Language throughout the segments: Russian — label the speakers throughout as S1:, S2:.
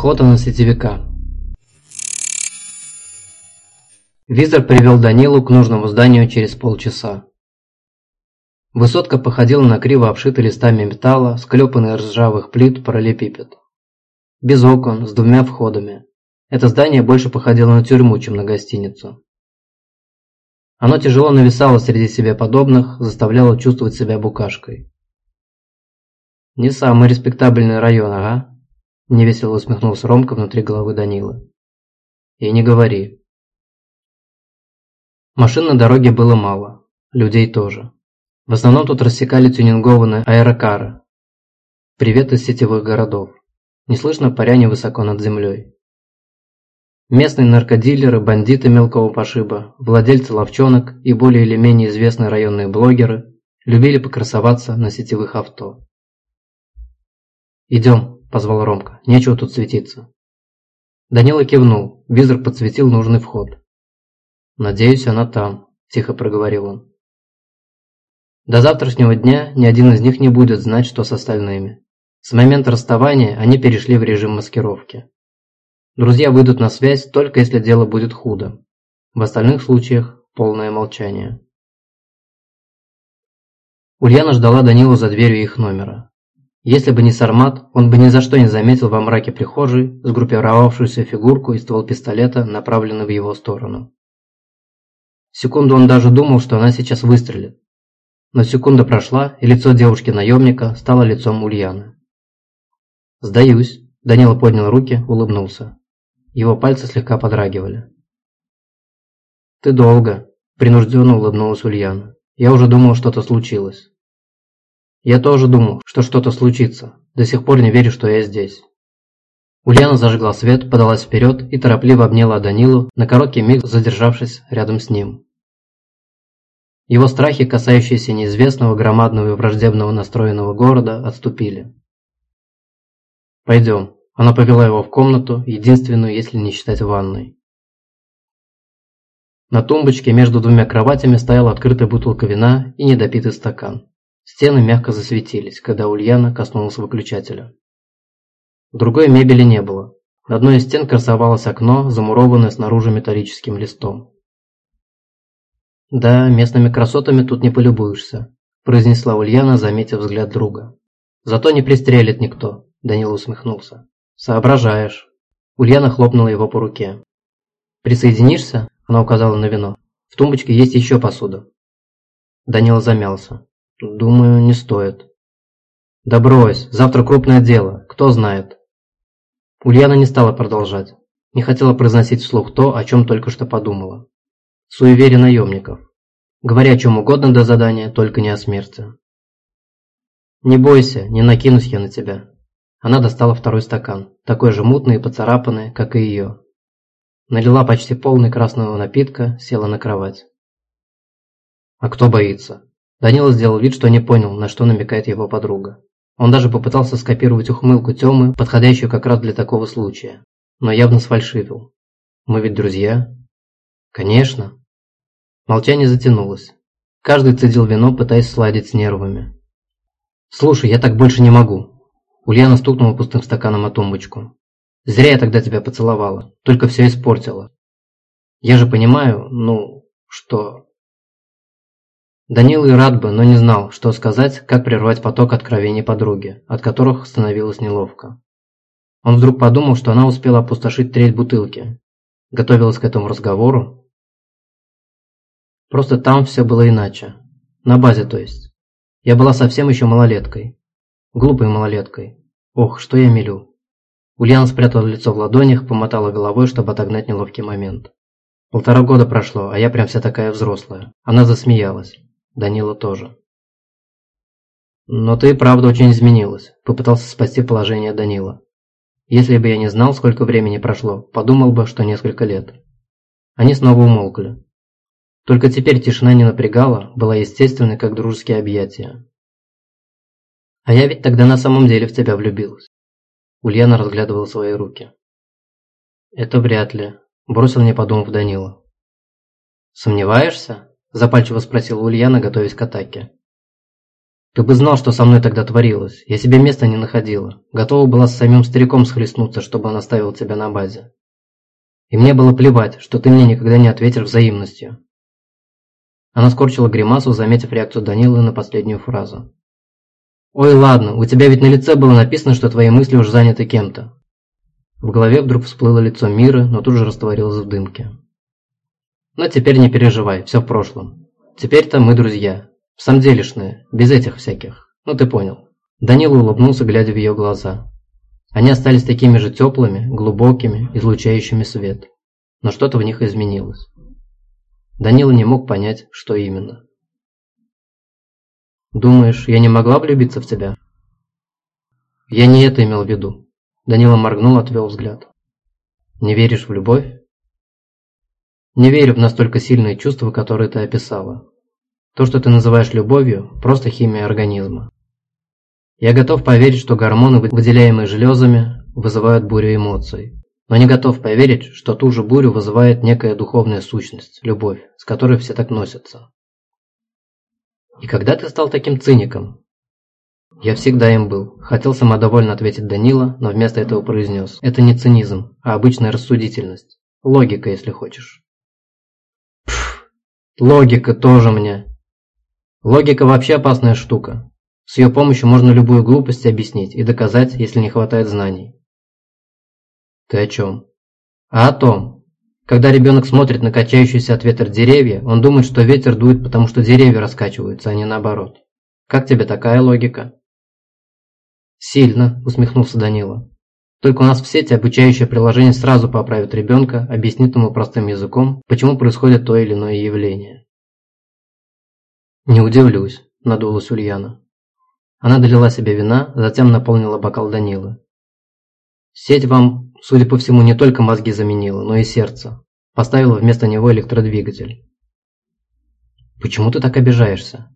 S1: Охота на сетевика. Визор привел Данилу к нужному зданию через полчаса. Высотка походила на криво обшитый листами металла, склепанный ржавых плит параллелепипед. Без окон, с двумя входами. Это здание больше походило на тюрьму, чем на гостиницу. Оно тяжело нависало среди себе подобных, заставляло чувствовать себя букашкой. «Не самый респектабельный район, ага?» – невесело усмехнулся Ромка внутри головы Данилы. «И не говори». Машин на дороге было мало, людей тоже. В основном тут рассекали тюнингованные аэрокары. Привет из сетевых городов. Не слышно паря высоко над землей. Местные наркодилеры, бандиты мелкого пошиба, владельцы ловчонок и более или менее известные районные блогеры любили покрасоваться на сетевых авто. «Идем», – позвал Ромка, – «нечего тут светиться». Данила кивнул, визор подсветил нужный вход. «Надеюсь, она там», – тихо проговорил он. До завтрашнего дня ни один из них не будет знать, что с остальными. С момента расставания они перешли в режим маскировки. Друзья выйдут на связь только если дело будет худо. В остальных случаях полное молчание. Ульяна ждала Данилу за дверью их номера. Если бы не Сармат, он бы ни за что не заметил во мраке прихожей сгруппировавшуюся фигурку и ствол пистолета, направленный в его сторону. Секунду он даже думал, что она сейчас выстрелит. Но секунда прошла, и лицо девушки-наемника стало лицом Ульяны. «Сдаюсь», – Данила поднял руки, улыбнулся. Его пальцы слегка подрагивали. «Ты долго», – принужденно улыбнулась Ульяна. «Я уже думал, что-то случилось». «Я тоже думал, что что-то случится. До сих пор не верю, что я здесь». Ульяна зажгла свет, подалась вперед и торопливо обняла Данилу, на короткий миг задержавшись рядом с ним. Его страхи, касающиеся неизвестного, громадного и враждебного настроенного города, отступили. «Пойдем», она повела его в комнату, единственную, если не считать ванной. На тумбочке между двумя кроватями стояла открытая бутылка вина и недопитый стакан. Стены мягко засветились, когда Ульяна коснулась выключателя. Другой мебели не было. На одной из стен красовалось окно, замурованное снаружи металлическим листом. «Да, местными красотами тут не полюбуешься», – произнесла Ульяна, заметив взгляд друга. «Зато не пристрелит никто», – Данила усмехнулся. «Соображаешь». Ульяна хлопнула его по руке. «Присоединишься?» – она указала на вино. «В тумбочке есть еще посуда». Данила замялся. «Думаю, не стоит». «Да брось, завтра крупное дело, кто знает». Ульяна не стала продолжать. Не хотела произносить вслух то, о чем только что подумала. Суеверие наемников. Говори о чем угодно до задания, только не о смерти. «Не бойся, не накинусь я на тебя», она достала второй стакан, такой же мутный и поцарапанный, как и ее. Налила почти полный красного напитка, села на кровать. А кто боится? Данила сделал вид, что не понял, на что намекает его подруга. Он даже попытался скопировать ухмылку Тёмы, подходящую как раз для такого случая, но явно сфальшивил. «Мы ведь друзья?» «Конечно». Молчание затянулось. Каждый цедил вино, пытаясь сладить с нервами. «Слушай, я так больше не могу. Ульяна стукнула пустым стаканом о тумбочку. «Зря я тогда тебя поцеловала, только все испортила. Я же понимаю, ну, что...» Данила и рад бы, но не знал, что сказать, как прервать поток откровений подруги, от которых становилось неловко. Он вдруг подумал, что она успела опустошить треть бутылки. Готовилась к этому разговору. Просто там все было иначе. На базе, то есть. Я была совсем еще малолеткой. Глупой малолеткой. Ох, что я мелю. Ульяна спрятала лицо в ладонях, помотала головой, чтобы отогнать неловкий момент. Полтора года прошло, а я прям вся такая взрослая. Она засмеялась. Данила тоже. Но ты правда очень изменилась, попытался спасти положение Данила. Если бы я не знал, сколько времени прошло, подумал бы, что несколько лет. Они снова умолкли. Только теперь тишина не напрягала, была естественной, как дружеские объятия. А я ведь тогда на самом деле в тебя влюбилась. Ульяна разглядывала свои руки. Это вряд ли, бросил не подумав Данила. Сомневаешься? Запальчиво спросила Ульяна, готовясь к атаке. Ты бы знал, что со мной тогда творилось. Я себе места не находила. Готова была с самим стариком схлестнуться, чтобы он оставил тебя на базе. И мне было плевать, что ты мне никогда не ответишь взаимностью. Она скорчила гримасу, заметив реакцию Данилы на последнюю фразу. «Ой, ладно, у тебя ведь на лице было написано, что твои мысли уже заняты кем-то». В голове вдруг всплыло лицо Миры, но тут же растворилось в дымке. «Но теперь не переживай, все в прошлом. Теперь-то мы друзья. В самом делешные, без этих всяких. Ну ты понял». Данила улыбнулся, глядя в ее глаза. Они остались такими же теплыми, глубокими, излучающими свет. Но что-то в них изменилось. Данила не мог понять, что именно. «Думаешь, я не могла влюбиться в тебя?» «Я не это имел в виду». Данила моргнул, отвел взгляд. «Не веришь в любовь?» «Не верю в настолько сильные чувства, которые ты описала. То, что ты называешь любовью, просто химия организма. Я готов поверить, что гормоны, выделяемые железами, вызывают бурю эмоций. Но не готов поверить, что ту же бурю вызывает некая духовная сущность, любовь, с которой все так носятся. И когда ты стал таким циником? Я всегда им был. Хотел самодовольно ответить Данила, но вместо этого произнес. Это не цинизм, а обычная рассудительность. Логика, если хочешь. Логика тоже мне. Логика вообще опасная штука. С ее помощью можно любую глупость объяснить и доказать, если не хватает знаний. Ты о чем? А о том. Когда ребенок смотрит на качающиеся от ветра деревья, он думает, что ветер дует, потому что деревья раскачиваются, а не наоборот. Как тебе такая логика? Сильно, усмехнулся Данила. Только у нас в сети обучающее приложение сразу поправит ребенка, объяснит ему простым языком, почему происходит то или иное явление. Не удивлюсь, надулась Ульяна. Она долила себе вина, затем наполнила бокал Данилы. «Сеть вам, судя по всему, не только мозги заменила, но и сердце. Поставила вместо него электродвигатель». «Почему ты так обижаешься?»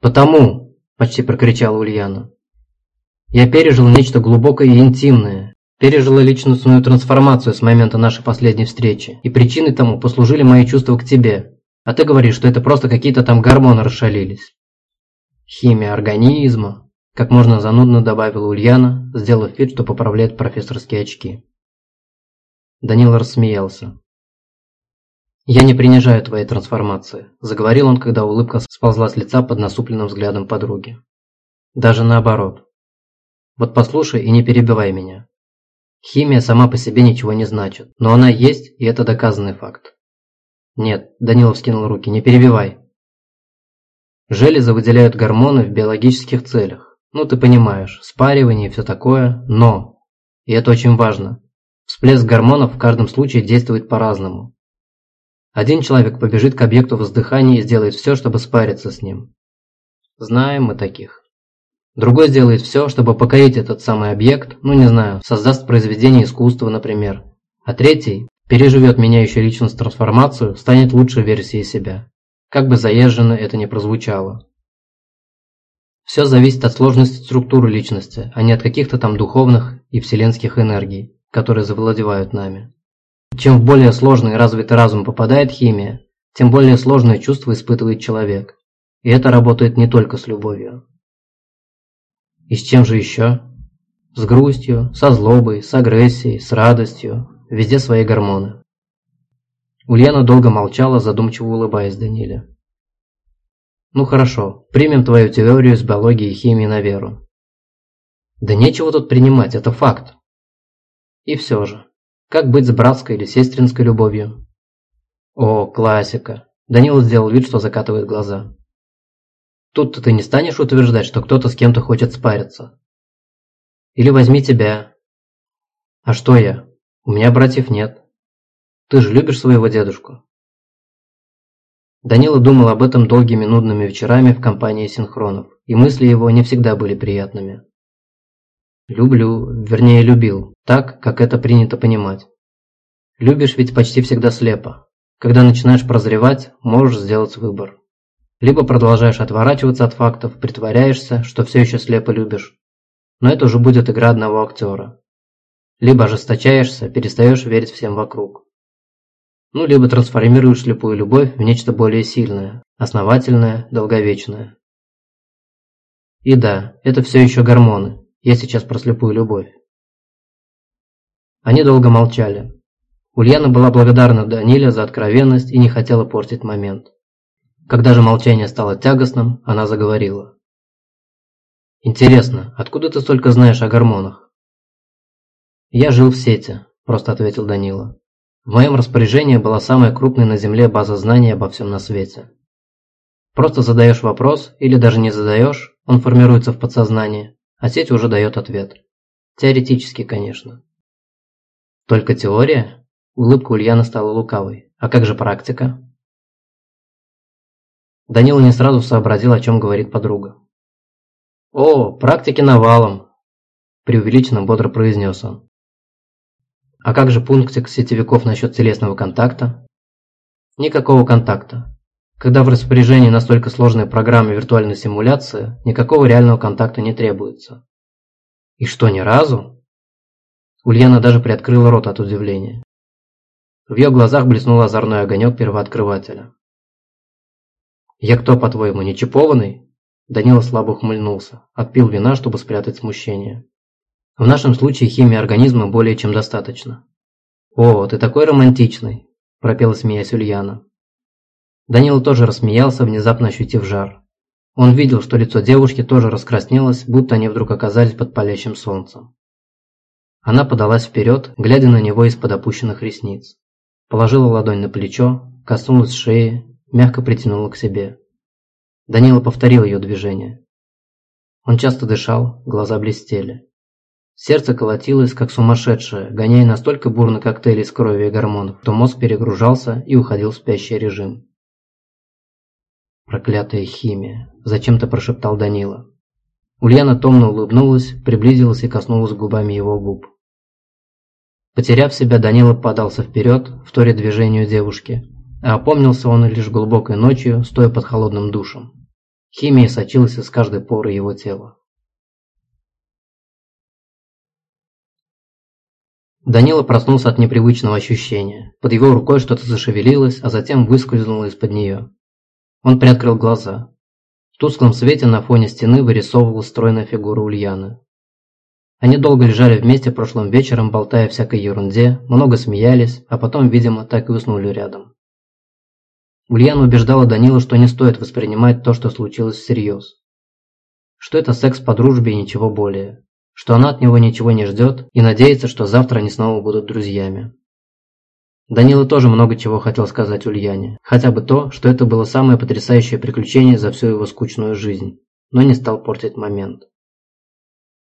S1: «Потому!» – почти прокричала Ульяна. «Я пережил нечто глубокое и интимное, пережила личностную трансформацию с момента нашей последней встречи, и причиной тому послужили мои чувства к тебе, а ты говоришь, что это просто какие-то там гормоны расшалились. Химия организма, как можно занудно добавила Ульяна, сделав вид, что поправляет профессорские очки. Данил рассмеялся. «Я не принижаю твоей трансформации», – заговорил он, когда улыбка сползла с лица под насупленным взглядом подруги. «Даже наоборот. Вот послушай и не перебивай меня. Химия сама по себе ничего не значит, но она есть, и это доказанный факт. Нет, Данилов скинул руки, не перебивай. Железы выделяют гормоны в биологических целях. Ну, ты понимаешь, спаривание и все такое, но, и это очень важно, всплеск гормонов в каждом случае действует по-разному. Один человек побежит к объекту воздыхания и сделает все, чтобы спариться с ним. Знаем мы таких. Другой сделает все, чтобы покорить этот самый объект, ну не знаю, создаст произведение искусства, например. А третий переживет меняющую личность трансформацию, станет лучшей версией себя. Как бы заезженно это ни прозвучало. Все зависит от сложности структуры личности, а не от каких-то там духовных и вселенских энергий, которые завладевают нами. Чем в более сложный и развитый разум попадает химия, тем более сложные чувства испытывает человек. И это работает не только с любовью. И с чем же еще? С грустью, со злобой, с агрессией, с радостью. Везде свои гормоны. Ульяна долго молчала, задумчиво улыбаясь Даниле. «Ну хорошо, примем твою теорию с биологии и химии на веру». «Да нечего тут принимать, это факт». «И все же, как быть с братской или сестринской любовью?» «О, классика!» Данила сделал вид, что закатывает глаза. «Тут-то ты не станешь утверждать, что кто-то с кем-то хочет спариться. Или возьми тебя». «А что я? У меня братьев нет». Ты же любишь своего дедушку?» Данила думал об этом долгими нудными вечерами в компании синхронов, и мысли его не всегда были приятными. «Люблю, вернее любил, так, как это принято понимать. Любишь ведь почти всегда слепо. Когда начинаешь прозревать, можешь сделать выбор. Либо продолжаешь отворачиваться от фактов, притворяешься, что все еще слепо любишь. Но это уже будет игра одного актера. Либо ожесточаешься, перестаешь верить всем вокруг. Ну, либо трансформируешь слепую любовь в нечто более сильное, основательное, долговечное. И да, это все еще гормоны. Я сейчас про слепую любовь. Они долго молчали. Ульяна была благодарна Даниле за откровенность и не хотела портить момент. Когда же молчание стало тягостным, она заговорила. «Интересно, откуда ты столько знаешь о гормонах?» «Я жил в сети», – просто ответил Данила. «В моем распоряжении была самая крупная на Земле база знаний обо всем на свете. Просто задаешь вопрос, или даже не задаешь, он формируется в подсознании, а сеть уже дает ответ. Теоретически, конечно. Только теория? Улыбка Ульяна стала лукавой. А как же практика? Данила не сразу сообразил, о чем говорит подруга. «О, практики навалом!» – преувеличенно бодро произнес он. «А как же пунктик сетевиков насчет телесного контакта?» «Никакого контакта. Когда в распоряжении настолько сложной программы виртуальной симуляции, никакого реального контакта не требуется. И что, ни разу? Ульяна даже приоткрыла рот от удивления. В ее глазах блеснул озорной огонек первооткрывателя. «Я кто, по-твоему, не чипованный?» Данила слабо ухмыльнулся, отпил вина, чтобы спрятать смущение. «В нашем случае химии организма более чем достаточно». «О, ты такой романтичный!» – пропела смеясь Ульяна. Данила тоже рассмеялся, внезапно ощутив жар. Он видел, что лицо девушки тоже раскраснелось, будто они вдруг оказались под палящим солнцем. Она подалась вперед, глядя на него из-под опущенных ресниц. Положила ладонь на плечо, коснулась шеи, мягко притянула к себе. Данила повторил ее движение. Он часто дышал, глаза блестели. Сердце колотилось, как сумасшедшее, гоняя настолько бурно коктейли из крови и гормонов, что мозг перегружался и уходил в спящий режим. «Проклятая химия!» – зачем-то прошептал Данила. Ульяна томно улыбнулась, приблизилась и коснулась губами его губ. Потеряв себя, Данила подался вперед, в торе движению девушки, а опомнился он лишь глубокой ночью, стоя под холодным душем. Химия сочилась из каждой поры его тела. Данила проснулся от непривычного ощущения. Под его рукой что-то зашевелилось, а затем выскользнуло из-под нее. Он приоткрыл глаза. В тусклом свете на фоне стены вырисовывалась стройная фигура Ульяны. Они долго лежали вместе прошлым вечером, болтая всякой ерунде, много смеялись, а потом, видимо, так и уснули рядом. Ульяна убеждала Данила, что не стоит воспринимать то, что случилось всерьез. Что это секс по дружбе и ничего более. Что она от него ничего не ждет и надеется, что завтра они снова будут друзьями. Данила тоже много чего хотел сказать Ульяне, хотя бы то, что это было самое потрясающее приключение за всю его скучную жизнь, но не стал портить момент.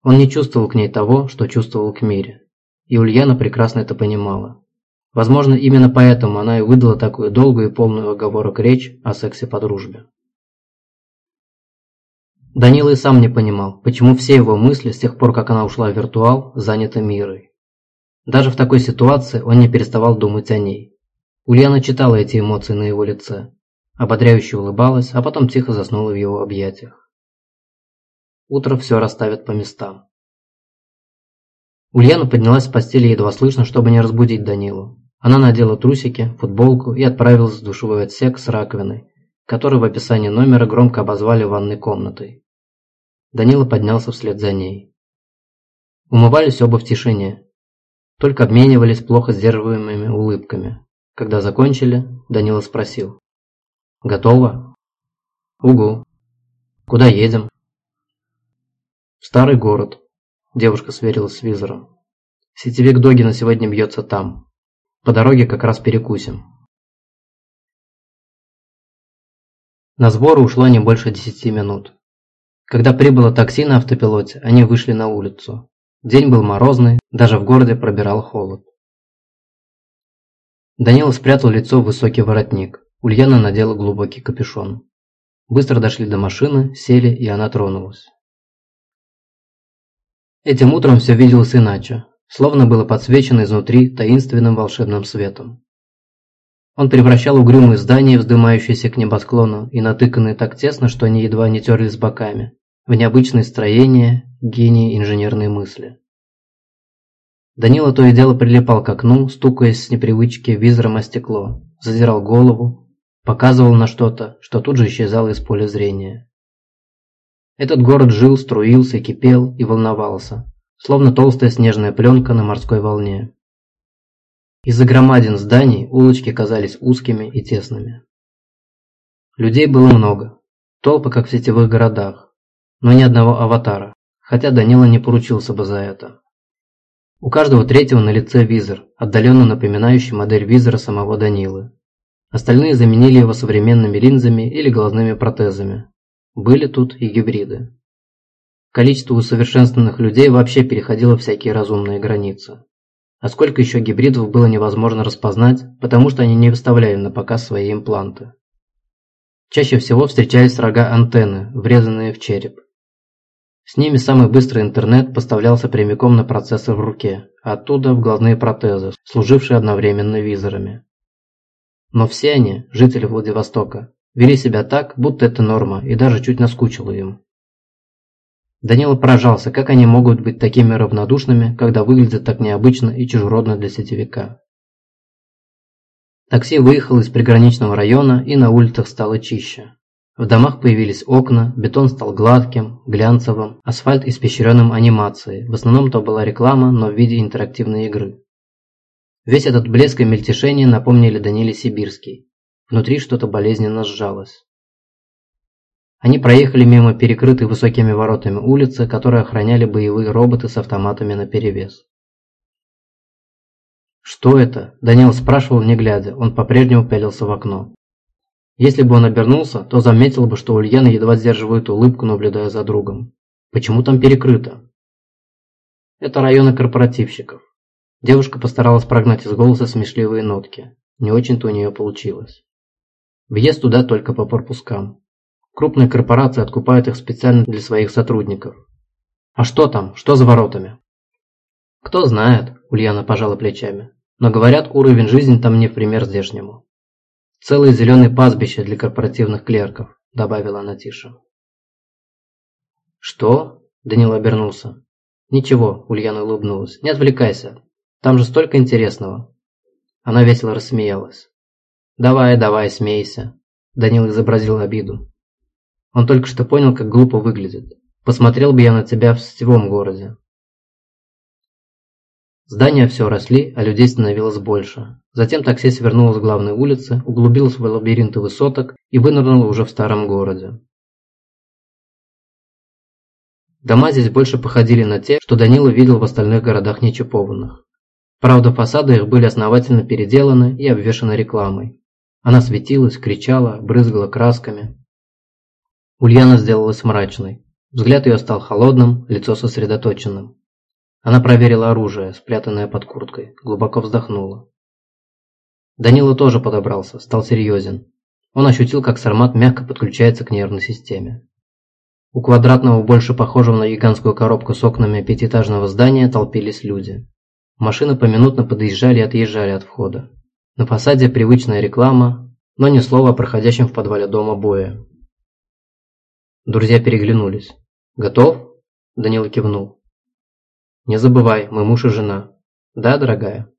S1: Он не чувствовал к ней того, что чувствовал к Мире, и Ульяна прекрасно это понимала. Возможно, именно поэтому она и выдала такую долгую и полную оговорок речь о сексе по дружбе. Данила и сам не понимал, почему все его мысли с тех пор, как она ушла в виртуал, заняты Мирой. Даже в такой ситуации он не переставал думать о ней. Ульяна читала эти эмоции на его лице. Ободряюще улыбалась, а потом тихо заснула в его объятиях. Утро все расставит по местам. Ульяна поднялась с постели едва слышно, чтобы не разбудить Данилу. Она надела трусики, футболку и отправилась в душевой отсек с раковиной, который в описании номера громко обозвали ванной комнатой. Данила поднялся вслед за ней. Умывались оба в тишине, только обменивались плохо сдерживаемыми улыбками. Когда закончили, Данила спросил. «Готово?» «Угу. Куда едем?» «В старый город», – девушка сверилась с визором. «Сетевик Догина сегодня бьется там. По дороге как раз перекусим». На сборы ушло не больше десяти минут. Когда прибыло такси на автопилоте, они вышли на улицу. День был морозный, даже в городе пробирал холод. Данила спрятал лицо в высокий воротник. Ульяна надела глубокий капюшон. Быстро дошли до машины, сели, и она тронулась. Этим утром все виделось иначе, словно было подсвечено изнутри таинственным волшебным светом. Он превращал угрюмые здания, вздымающиеся к небосклону и натыканные так тесно, что они едва не терлись боками, в необычные строения, гении инженерной мысли. Данила то и дело прилипал к окну, стукаясь с непривычки визором о стекло, задирал голову, показывал на что-то, что тут же исчезало из поля зрения. Этот город жил, струился, кипел и волновался, словно толстая снежная пленка на морской волне. Из-за громадин зданий улочки казались узкими и тесными. Людей было много, толпы, как в сетевых городах, но ни одного аватара, хотя Данила не поручился бы за это. У каждого третьего на лице визор, отдаленно напоминающий модель визора самого Данилы. Остальные заменили его современными линзами или глазными протезами. Были тут и гибриды. Количество усовершенствованных людей вообще переходило всякие разумные границы. А сколько еще гибридов было невозможно распознать, потому что они не выставляли на показ свои импланты. Чаще всего встречались рога антенны, врезанные в череп. С ними самый быстрый интернет поставлялся прямиком на процессор в руке, а оттуда в глазные протезы, служившие одновременно визорами. Но все они, жители Владивостока, вели себя так, будто это норма, и даже чуть наскучило им. Данила поражался, как они могут быть такими равнодушными, когда выглядят так необычно и чужеродно для сетевика. Такси выехало из приграничного района, и на улицах стало чище. В домах появились окна, бетон стал гладким, глянцевым, асфальт испещренным анимацией. В основном то была реклама, но в виде интерактивной игры. Весь этот блеск и мельтешение напомнили Даниле Сибирский. Внутри что-то болезненно сжалось. Они проехали мимо перекрытой высокими воротами улицы, которые охраняли боевые роботы с автоматами наперевес. «Что это?» – Данил спрашивал, не глядя, он по-прежнему пялился в окно. Если бы он обернулся, то заметил бы, что Ульяна едва сдерживает улыбку, наблюдая за другом. Почему там перекрыто? Это районы корпоративщиков. Девушка постаралась прогнать из голоса смешливые нотки. Не очень-то у нее получилось. Въезд туда только по пропускам. Крупные корпорации откупают их специально для своих сотрудников. А что там? Что за воротами? Кто знает, Ульяна пожала плечами. Но говорят, уровень жизни там не в пример здешнему. Целое зеленое пастбище для корпоративных клерков, добавила она тише. Что? Данил обернулся. Ничего, Ульяна улыбнулась. Не отвлекайся. Там же столько интересного. Она весело рассмеялась. «Давай, давай, смейся», – Данил изобразил обиду. Он только что понял, как глупо выглядит. Посмотрел бы я на тебя в сетевом городе. Здания все росли, а людей становилось больше. Затем такси свернуло с главной улицы, углубилось в лабиринты высоток и вынырнуло уже в старом городе. Дома здесь больше походили на те, что Данила видел в остальных городах нечипованных. Правда, фасады их были основательно переделаны и обвешаны рекламой. Она светилась, кричала, брызгала красками. Ульяна сделалась мрачной. Взгляд ее стал холодным, лицо сосредоточенным. Она проверила оружие, спрятанное под курткой, глубоко вздохнула. Данила тоже подобрался, стал серьезен. Он ощутил, как сармат мягко подключается к нервной системе. У квадратного, больше похожего на гигантскую коробку с окнами пятиэтажного здания толпились люди. Машины поминутно подъезжали и отъезжали от входа. На фасаде привычная реклама, но ни слова о проходящем в подвале дома бое. Друзья переглянулись. «Готов?» Данила кивнул. «Не забывай, мы муж и жена». «Да, дорогая?»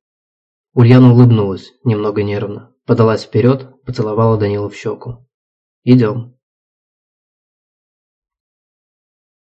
S1: Ульяна улыбнулась, немного нервно, подалась вперед, поцеловала Данила в щеку. «Идем».